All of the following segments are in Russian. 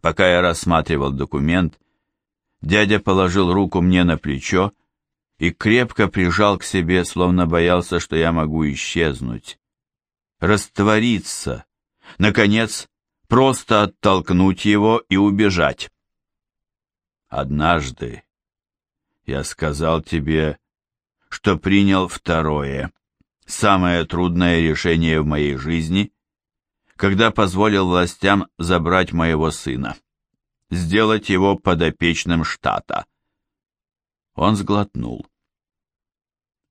Пока я рассматривал документ, дядя положил руку мне на плечо и крепко прижал к себе, словно боялся, что я могу исчезнуть, раствориться, наконец, просто оттолкнуть его и убежать. Однажды я сказал тебе, что принял второе, самое трудное решение в моей жизни, когда позволил властям забрать моего сына, сделать его подопечным штата. Он сглотнул.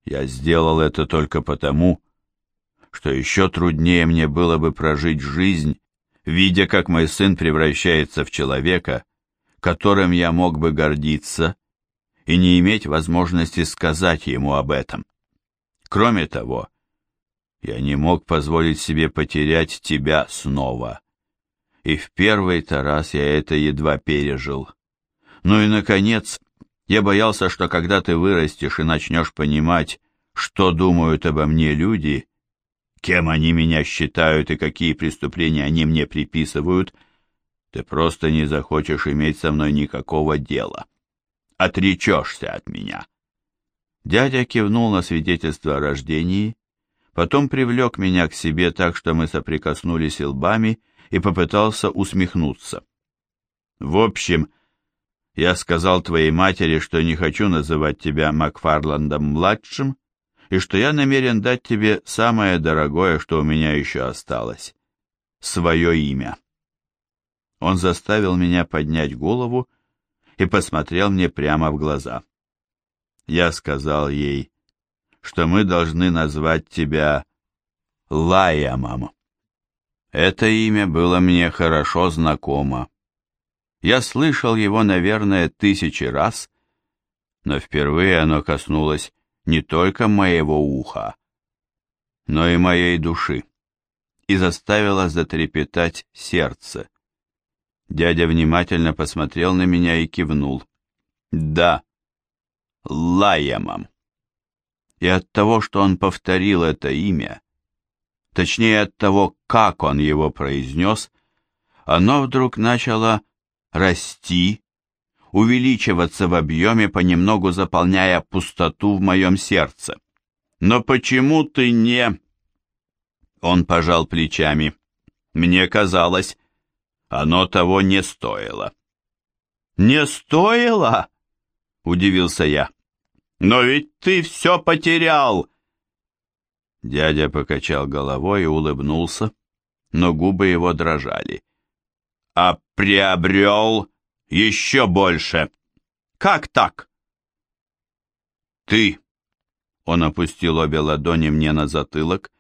Я сделал это только потому, что еще труднее мне было бы прожить жизнь, видя, как мой сын превращается в человека, которым я мог бы гордиться, и не иметь возможности сказать ему об этом. Кроме того, я не мог позволить себе потерять тебя снова. И в первый-то раз я это едва пережил. Ну и, наконец, я боялся, что когда ты вырастешь и начнешь понимать, что думают обо мне люди, кем они меня считают и какие преступления они мне приписывают, ты просто не захочешь иметь со мной никакого дела. Отречешься от меня. Дядя кивнул на свидетельство о рождении, потом привлек меня к себе так, что мы соприкоснулись лбами и попытался усмехнуться. В общем, я сказал твоей матери, что не хочу называть тебя Макфарландом-младшим, и что я намерен дать тебе самое дорогое, что у меня еще осталось — свое имя. Он заставил меня поднять голову и посмотрел мне прямо в глаза. Я сказал ей, что мы должны назвать тебя Лаямом. Это имя было мне хорошо знакомо. Я слышал его, наверное, тысячи раз, но впервые оно коснулось не только моего уха, но и моей души и заставило затрепетать сердце. Дядя внимательно посмотрел на меня и кивнул. «Да, Лаямом». И от того, что он повторил это имя, точнее от того, как он его произнес, оно вдруг начало расти, увеличиваться в объеме, понемногу заполняя пустоту в моем сердце. «Но почему ты не...» Он пожал плечами. «Мне казалось, оно того не стоило». «Не стоило?» — удивился я. «Но ведь ты все потерял!» Дядя покачал головой и улыбнулся, но губы его дрожали а приобрел еще больше. Как так? Ты. Он опустил обе ладони мне на затылок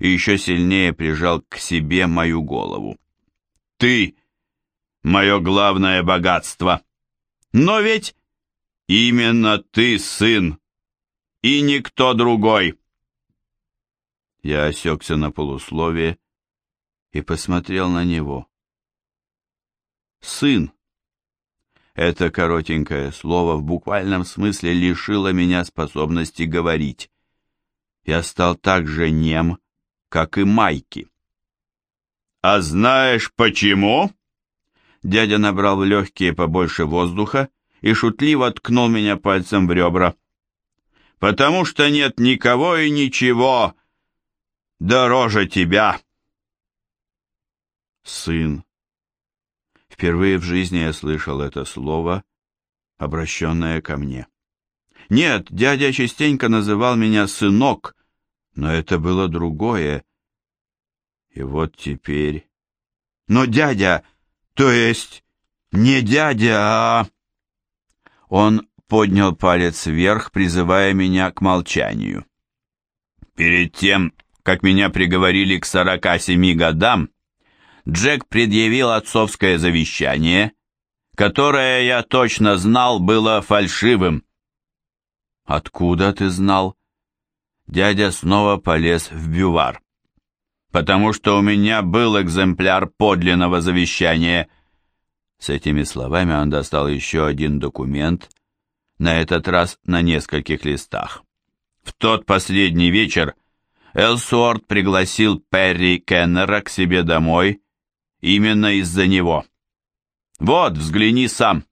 и еще сильнее прижал к себе мою голову. Ты — мое главное богатство. Но ведь именно ты сын, и никто другой. Я осекся на полусловие и посмотрел на него сын. Это коротенькое слово в буквальном смысле лишило меня способности говорить. Я стал так же нем, как и Майки. «А знаешь почему?» Дядя набрал в легкие побольше воздуха и шутливо ткнул меня пальцем в ребра. «Потому что нет никого и ничего дороже тебя!» Сын Впервые в жизни я слышал это слово, обращенное ко мне. Нет, дядя частенько называл меня сынок, но это было другое. И вот теперь... Но дядя, то есть не дядя, а... Он поднял палец вверх, призывая меня к молчанию. Перед тем, как меня приговорили к сорока семи годам, Джек предъявил отцовское завещание, которое, я точно знал, было фальшивым. «Откуда ты знал?» Дядя снова полез в бювар. «Потому что у меня был экземпляр подлинного завещания». С этими словами он достал еще один документ, на этот раз на нескольких листах. В тот последний вечер Элсуорт пригласил Перри Кеннера к себе домой Именно из-за него. Вот, взгляни сам.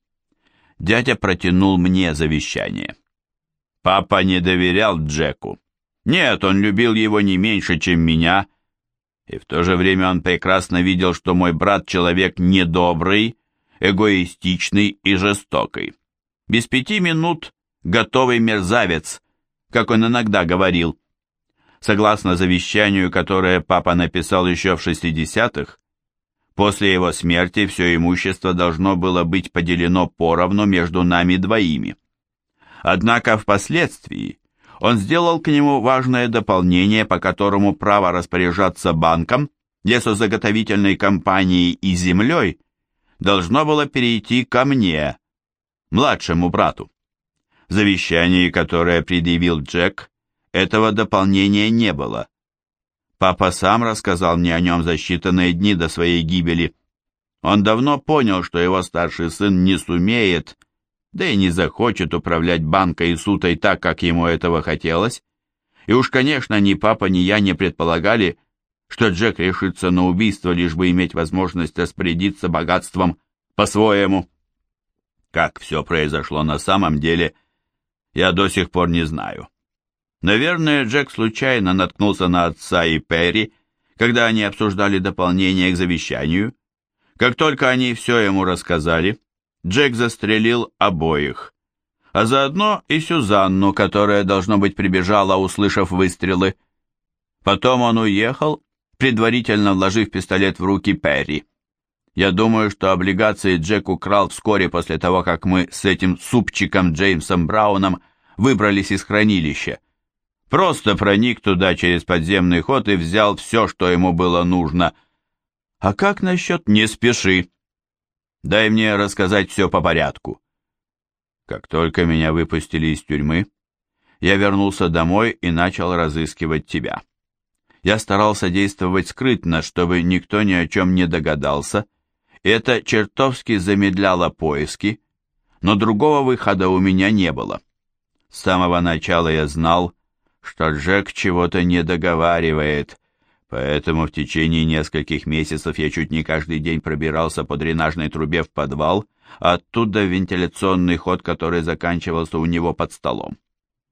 Дядя протянул мне завещание. Папа не доверял Джеку. Нет, он любил его не меньше, чем меня, и в то же время он прекрасно видел, что мой брат человек недобрый, эгоистичный и жестокий. Без пяти минут готовый мерзавец, как он иногда говорил. Согласно завещанию, которое папа написал еще в 60-х, после его смерти все имущество должно было быть поделено поровну между нами двоими. Однако впоследствии он сделал к нему важное дополнение, по которому право распоряжаться банком, лесозаготовительной компанией и землей должно было перейти ко мне, младшему брату. В завещании, которое предъявил Джек, этого дополнения не было. Папа сам рассказал мне о нем за считанные дни до своей гибели. Он давно понял, что его старший сын не сумеет, да и не захочет управлять банкой и сутой так, как ему этого хотелось. И уж, конечно, ни папа, ни я не предполагали, что Джек решится на убийство, лишь бы иметь возможность распорядиться богатством по-своему. Как все произошло на самом деле, я до сих пор не знаю. Наверное, Джек случайно наткнулся на отца и Перри, когда они обсуждали дополнение к завещанию. Как только они все ему рассказали, Джек застрелил обоих, а заодно и Сюзанну, которая, должно быть, прибежала, услышав выстрелы. Потом он уехал, предварительно вложив пистолет в руки Перри. Я думаю, что облигации Джек украл вскоре после того, как мы с этим супчиком Джеймсом Брауном выбрались из хранилища. Просто проник туда через подземный ход и взял все, что ему было нужно. А как насчет «не спеши»? Дай мне рассказать все по порядку. Как только меня выпустили из тюрьмы, я вернулся домой и начал разыскивать тебя. Я старался действовать скрытно, чтобы никто ни о чем не догадался. Это чертовски замедляло поиски, но другого выхода у меня не было. С самого начала я знал, что Джек чего-то не договаривает, поэтому в течение нескольких месяцев я чуть не каждый день пробирался по дренажной трубе в подвал, оттуда в вентиляционный ход, который заканчивался у него под столом.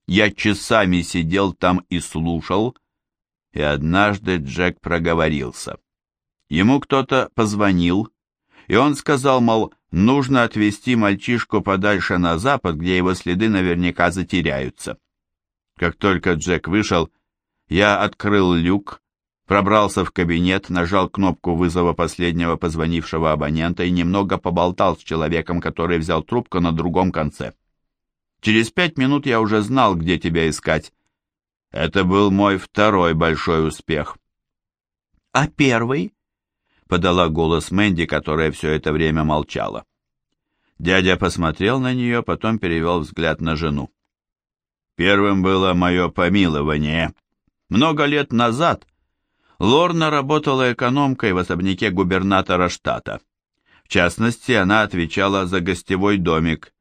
Я часами сидел там и слушал, и однажды Джек проговорился. Ему кто-то позвонил, и он сказал, мол, нужно отвезти мальчишку подальше на запад, где его следы наверняка затеряются. Как только Джек вышел, я открыл люк, пробрался в кабинет, нажал кнопку вызова последнего позвонившего абонента и немного поболтал с человеком, который взял трубку на другом конце. Через пять минут я уже знал, где тебя искать. Это был мой второй большой успех. «А первый?» — подала голос Мэнди, которая все это время молчала. Дядя посмотрел на нее, потом перевел взгляд на жену. Первым было мое помилование. Много лет назад Лорна работала экономкой в особняке губернатора штата. В частности, она отвечала за гостевой домик,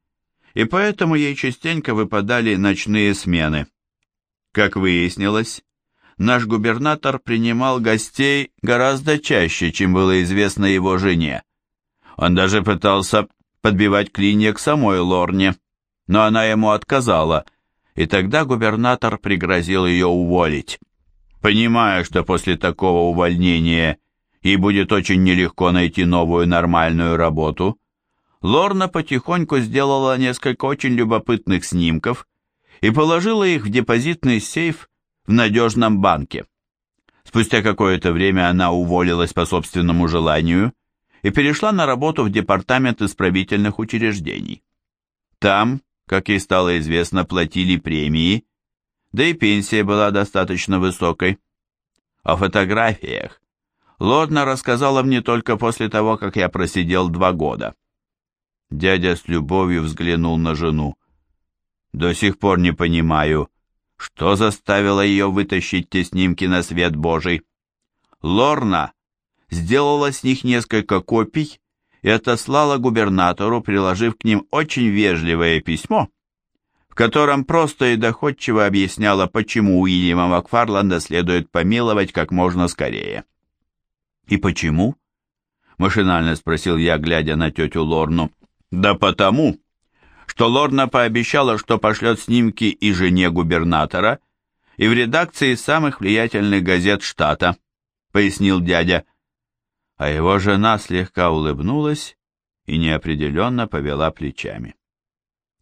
и поэтому ей частенько выпадали ночные смены. Как выяснилось, наш губернатор принимал гостей гораздо чаще, чем было известно его жене. Он даже пытался подбивать клинья к самой Лорне, но она ему отказала, и тогда губернатор пригрозил ее уволить. Понимая, что после такого увольнения ей будет очень нелегко найти новую нормальную работу, Лорна потихоньку сделала несколько очень любопытных снимков и положила их в депозитный сейф в надежном банке. Спустя какое-то время она уволилась по собственному желанию и перешла на работу в департамент исправительных учреждений. Там как ей стало известно, платили премии, да и пенсия была достаточно высокой. О фотографиях Лорна рассказала мне только после того, как я просидел два года. Дядя с любовью взглянул на жену. До сих пор не понимаю, что заставило ее вытащить те снимки на свет Божий. Лорна сделала с них несколько копий и отослала губернатору, приложив к ним очень вежливое письмо, в котором просто и доходчиво объясняла, почему Уильяма Макфарланда следует помиловать как можно скорее. И почему? — машинально спросил я, глядя на тетю Лорну. «Да потому, что Лорна пообещала, что пошлет снимки и жене губернатора, и в редакции самых влиятельных газет штата», — пояснил дядя. А его жена слегка улыбнулась и неопределенно повела плечами.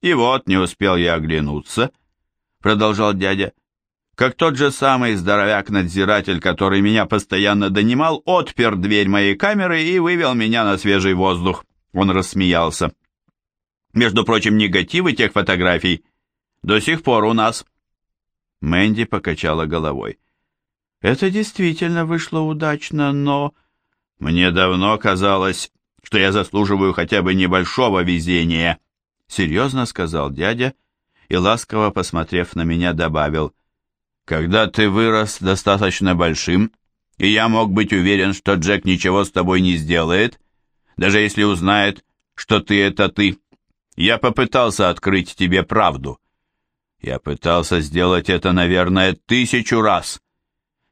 «И вот не успел я оглянуться», — продолжал дядя, как тот же самый здоровяк-надзиратель, который меня постоянно донимал, отпер дверь моей камеры и вывел меня на свежий воздух. Он рассмеялся. Между прочим, негативы тех фотографий до сих пор у нас. Мэнди покачала головой. Это действительно вышло удачно, но... Мне давно казалось, что я заслуживаю хотя бы небольшого везения, серьезно сказал дядя и, ласково посмотрев на меня, добавил — когда ты вырос достаточно большим, и я мог быть уверен, что Джек ничего с тобой не сделает, даже если узнает, что ты — это ты, я попытался открыть тебе правду. Я пытался сделать это, наверное, тысячу раз.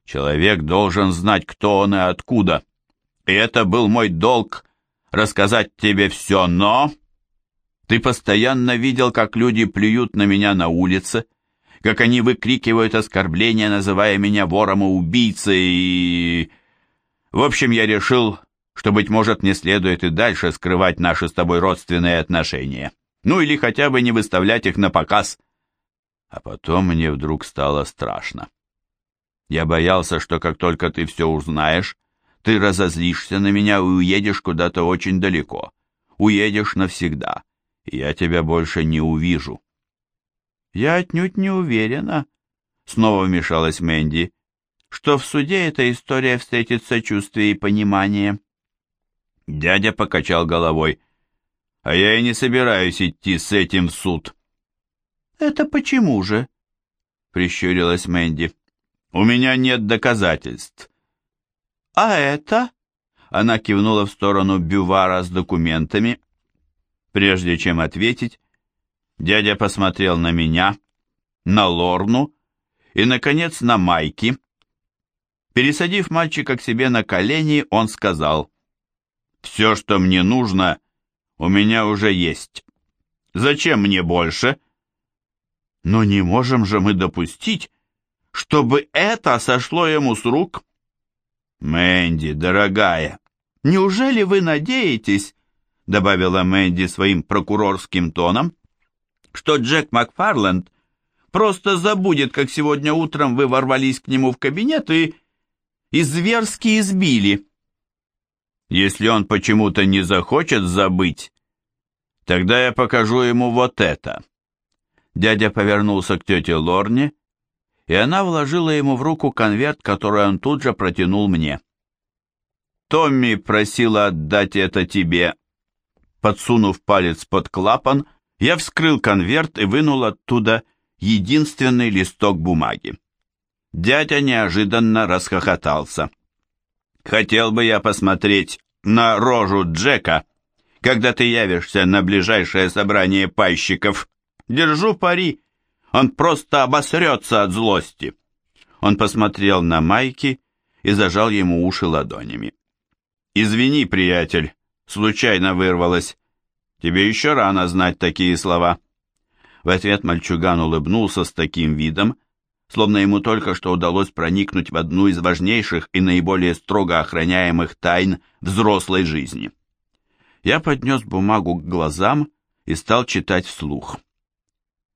Человек должен знать, кто он и откуда. И это был мой долг — рассказать тебе все, но... Ты постоянно видел, как люди плюют на меня на улице, — как они выкрикивают оскорбления, называя меня вором и убийцей, и... В общем, я решил, что, быть может, не следует и дальше скрывать наши с тобой родственные отношения. Ну или хотя бы не выставлять их на показ. А потом мне вдруг стало страшно. Я боялся, что как только ты все узнаешь, ты разозлишься на меня и уедешь куда-то очень далеко. Уедешь навсегда, и я тебя больше не увижу. «Я отнюдь не уверена», — снова вмешалась Мэнди, «что в суде эта история встретит сочувствие и понимание». Дядя покачал головой. «А я и не собираюсь идти с этим в суд». «Это почему же?» — прищурилась Мэнди. «У меня нет доказательств». «А это?» — она кивнула в сторону бювара с документами. Прежде чем ответить, Дядя посмотрел на меня, на Лорну и, наконец, на Майки. Пересадив мальчика к себе на колени, он сказал, «Все, что мне нужно, у меня уже есть. Зачем мне больше?» «Но не можем же мы допустить, чтобы это сошло ему с рук?» «Мэнди, дорогая, неужели вы надеетесь?» добавила Мэнди своим прокурорским тоном, что Джек Макфарленд просто забудет, как сегодня утром вы ворвались к нему в кабинет и... и зверски избили. Если он почему-то не захочет забыть, тогда я покажу ему вот это. Дядя повернулся к тете Лорне, и она вложила ему в руку конверт, который он тут же протянул мне. Томми просила отдать это тебе. Подсунув палец под клапан, — я вскрыл конверт и вынул оттуда единственный листок бумаги. Дядя неожиданно расхохотался. «Хотел бы я посмотреть на рожу Джека, когда ты явишься на ближайшее собрание пайщиков. Держу пари, он просто обосрется от злости». Он посмотрел на Майки и зажал ему уши ладонями. «Извини, приятель, случайно вырвалось. Тебе еще рано знать такие слова». В ответ мальчуган улыбнулся с таким видом, словно ему только что удалось проникнуть в одну из важнейших и наиболее строго охраняемых тайн взрослой жизни. Я поднес бумагу к глазам и стал читать вслух.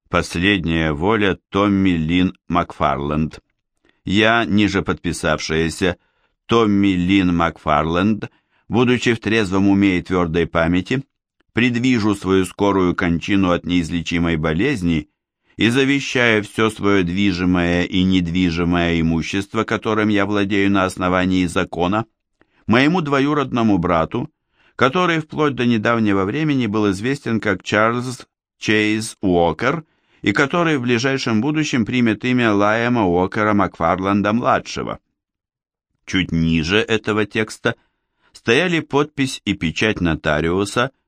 Последняя воля Томми Лин Макфарленд. Я, ниже подписавшаяся, Томми Лин Макфарленд, будучи в трезвом уме и твердой памяти, предвижу свою скорую кончину от неизлечимой болезни и завещаю все свое движимое и недвижимое имущество, которым я владею на основании закона, моему двоюродному брату, который вплоть до недавнего времени был известен как Чарльз Чейз Уокер и который в ближайшем будущем примет имя Лайема Уокера Макфарланда-младшего. Чуть ниже этого текста стояли подпись и печать нотариуса –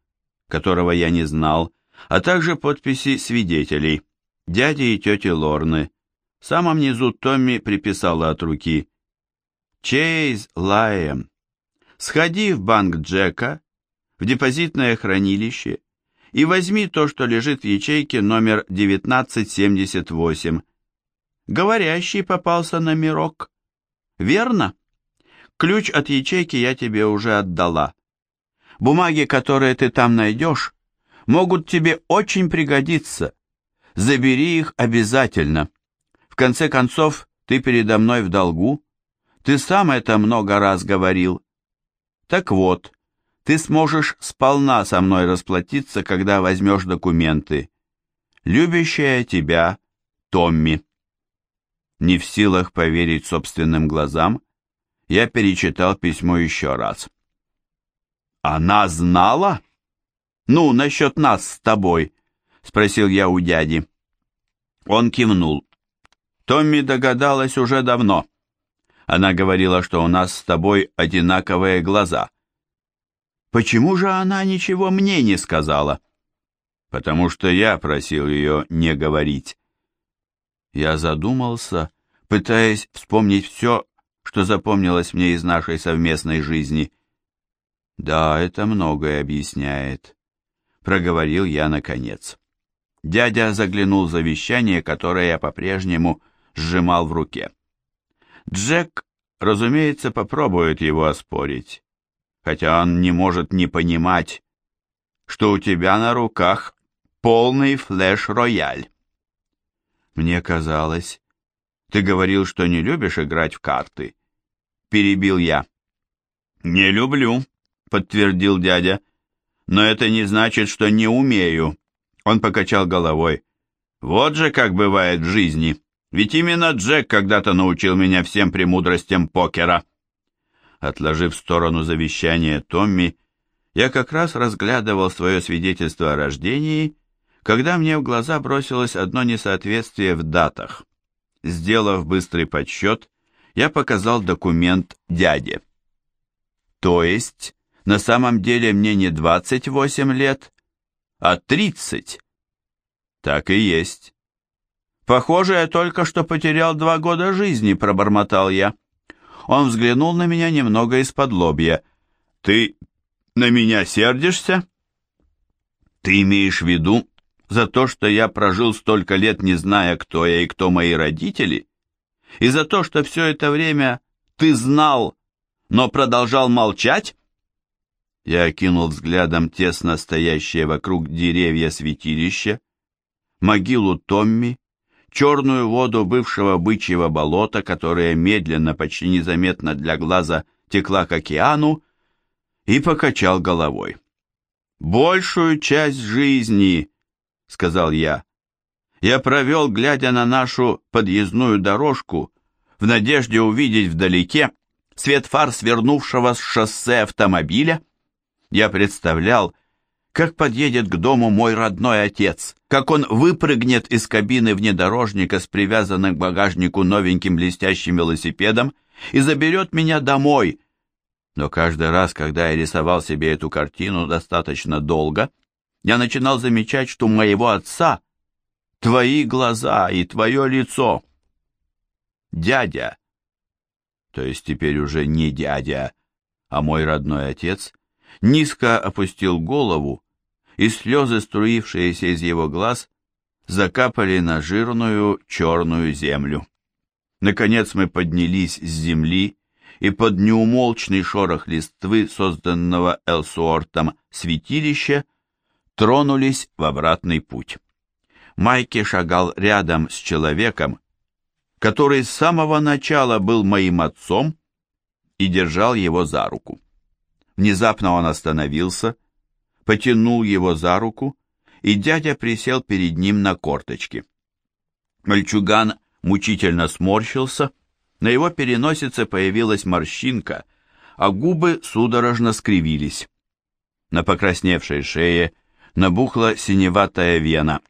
которого я не знал, а также подписи свидетелей, дяди и тети Лорны. В самом низу Томми приписала от руки «Чейз Лайем». Сходи в банк Джека, в депозитное хранилище и возьми то, что лежит в ячейке номер 1978. Говорящий попался номерок. Верно? Ключ от ячейки я тебе уже отдала. Бумаги, которые ты там найдешь, могут тебе очень пригодиться. Забери их обязательно. В конце концов, ты передо мной в долгу. Ты сам это много раз говорил. Так вот, ты сможешь сполна со мной расплатиться, когда возьмешь документы. Любящая тебя Томми. Не в силах поверить собственным глазам, я перечитал письмо еще раз. «Она знала?» «Ну, насчет нас с тобой», — спросил я у дяди. Он кивнул. Томми догадалась уже давно. Она говорила, что у нас с тобой одинаковые глаза. Почему же она ничего мне не сказала? Потому что я просил ее не говорить. Я задумался, пытаясь вспомнить все, что запомнилось мне из нашей совместной жизни. Да, это многое объясняет, проговорил я наконец. Дядя заглянул в завещание, которое я по-прежнему сжимал в руке. Джек, разумеется, попробует его оспорить, хотя он не может не понимать, что у тебя на руках полный флеш-рояль. Мне казалось, ты говорил, что не любишь играть в карты. Перебил я. Не люблю, подтвердил дядя. Но это не значит, что не умею. Он покачал головой. Вот же как бывает в жизни. Ведь именно Джек когда-то научил меня всем премудростям покера. Отложив в сторону завещание Томми, я как раз разглядывал свое свидетельство о рождении, когда мне в глаза бросилось одно несоответствие в датах. Сделав быстрый подсчет, я показал документ дяде. То есть, на самом деле мне не 28 лет, а 30. Так и есть. Похоже, я только что потерял два года жизни, пробормотал я. Он взглянул на меня немного из-под лобья. «Ты на меня сердишься?» «Ты имеешь в виду за то, что я прожил столько лет, не зная, кто я и кто мои родители? И за то, что все это время ты знал, но продолжал молчать?» Я окинул взглядом тесно стоящие вокруг деревья святилища, могилу Томми, черную воду бывшего бычьего болота, которая медленно, почти незаметно для глаза текла к океану, и покачал головой. «Большую часть жизни, — сказал я, — я провел, глядя на нашу подъездную дорожку, в надежде увидеть вдалеке свет фар свернувшего с шоссе автомобиля. Я представлял, как подъедет к дому мой родной отец, как он выпрыгнет из кабины внедорожника с привязанным к багажнику новеньким блестящим велосипедом и заберет меня домой. Но каждый раз, когда я рисовал себе эту картину достаточно долго, я начинал замечать, что у моего отца твои глаза и твое лицо. Дядя, то есть теперь уже не дядя, а мой родной отец, низко опустил голову и слезы, струившиеся из его глаз, закапали на жирную черную землю. Наконец мы поднялись с земли и под неумолчный шорох листвы, созданного Элсуортом святилища, тронулись в обратный путь. Майки шагал рядом с человеком, который с самого начала был моим отцом и держал его за руку. Внезапно он остановился, потянул его за руку, и дядя присел перед ним на корточки. Мальчуган мучительно сморщился, на его переносице появилась морщинка, а губы судорожно скривились. На покрасневшей шее набухла синеватая вена,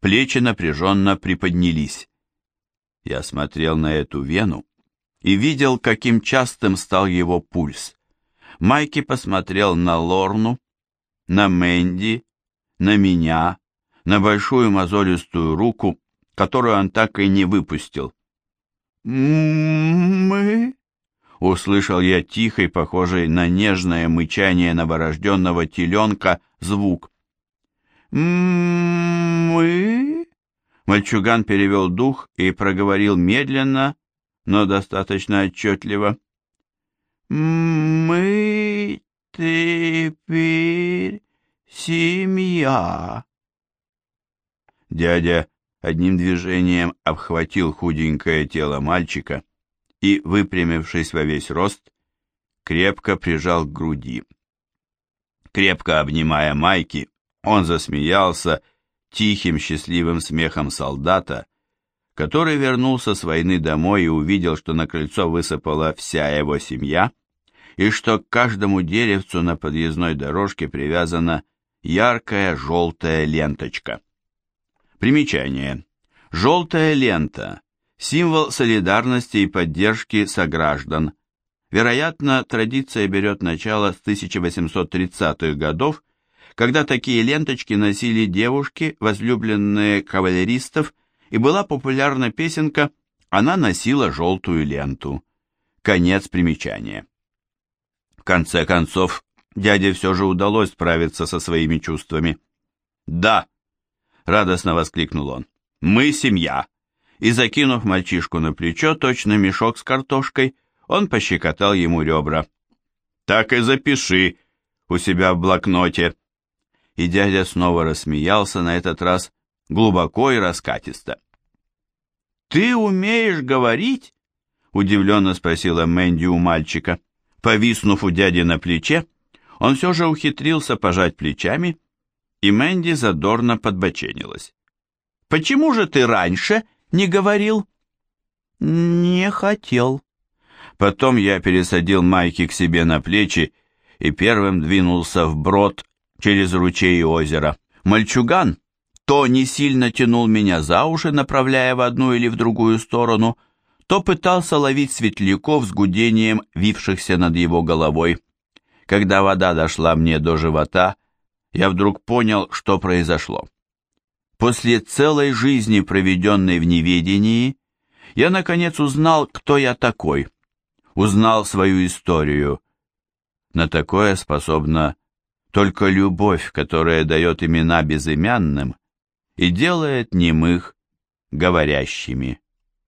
плечи напряженно приподнялись. Я смотрел на эту вену и видел, каким частым стал его пульс. Майки посмотрел на Лорну, на Мэнди, на меня, на большую мозолистую руку, которую он так и не выпустил. «Мы?» услышал я тихий, похожий на нежное мычание новорожденного теленка, звук. «Мы?» Мальчуган перевел дух и проговорил медленно, но достаточно отчетливо. «Мы теперь семья». Дядя одним движением обхватил худенькое тело мальчика и, выпрямившись во весь рост, крепко прижал к груди. Крепко обнимая Майки, он засмеялся тихим счастливым смехом солдата, который вернулся с войны домой и увидел, что на крыльцо высыпала вся его семья, и что к каждому деревцу на подъездной дорожке привязана яркая желтая ленточка. Примечание. Желтая лента – символ солидарности и поддержки сограждан. Вероятно, традиция берет начало с 1830-х годов, когда такие ленточки носили девушки, возлюбленные кавалеристов, и была популярна песенка «Она носила желтую ленту». Конец примечания. В конце концов, дяде все же удалось справиться со своими чувствами. «Да!» — радостно воскликнул он. «Мы семья!» И, закинув мальчишку на плечо, точно мешок с картошкой, он пощекотал ему ребра. «Так и запиши у себя в блокноте!» И дядя снова рассмеялся, на этот раз глубоко и раскатисто. «Ты умеешь говорить?» — удивленно спросила Мэнди у мальчика. Повиснув у дяди на плече, он все же ухитрился пожать плечами и Мэнди задорно подбоченилась. «Почему же ты раньше не говорил?» «Не хотел». Потом я пересадил Майки к себе на плечи и первым двинулся вброд через ручей и озеро. Мальчуган то не сильно тянул меня за уши, направляя в одну или в другую сторону, то пытался ловить светляков с гудением, вившихся над его головой. Когда вода дошла мне до живота, я вдруг понял, что произошло. После целой жизни, проведенной в неведении, я наконец узнал, кто я такой, узнал свою историю. На такое способна только любовь, которая дает имена безымянным и делает немых говорящими.